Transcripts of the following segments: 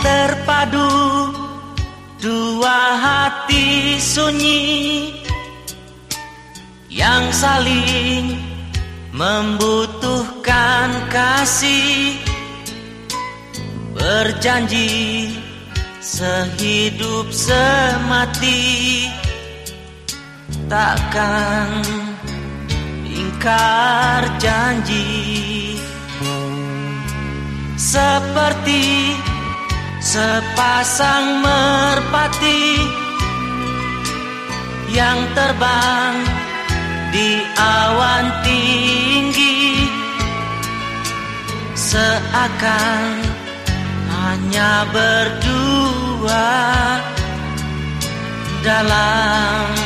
Terpadu dua hati sunyi Yang saling membutuhkan kasih. Berjanji sehidup semati Takkan ingkar janji. Seperti Sepasang merpati yang terbang di awan tinggi. Seakan hanya berdua dalam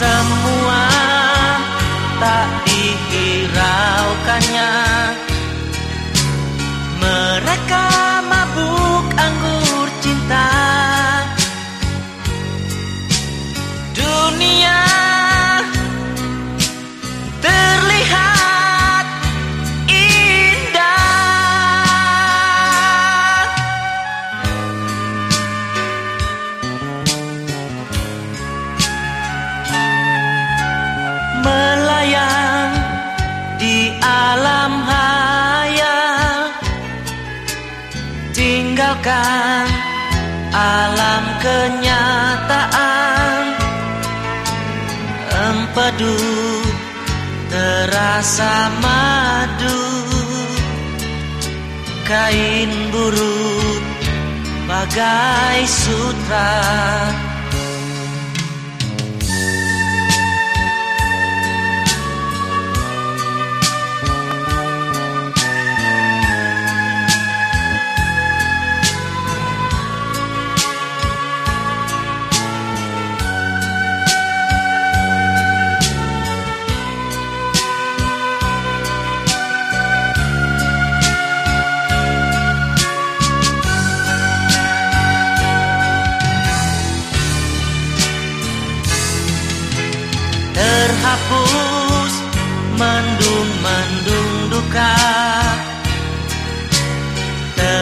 someone tinggalkan alam kenyataan. Empedu terasa madu. Kain burut bagai sutra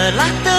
But like the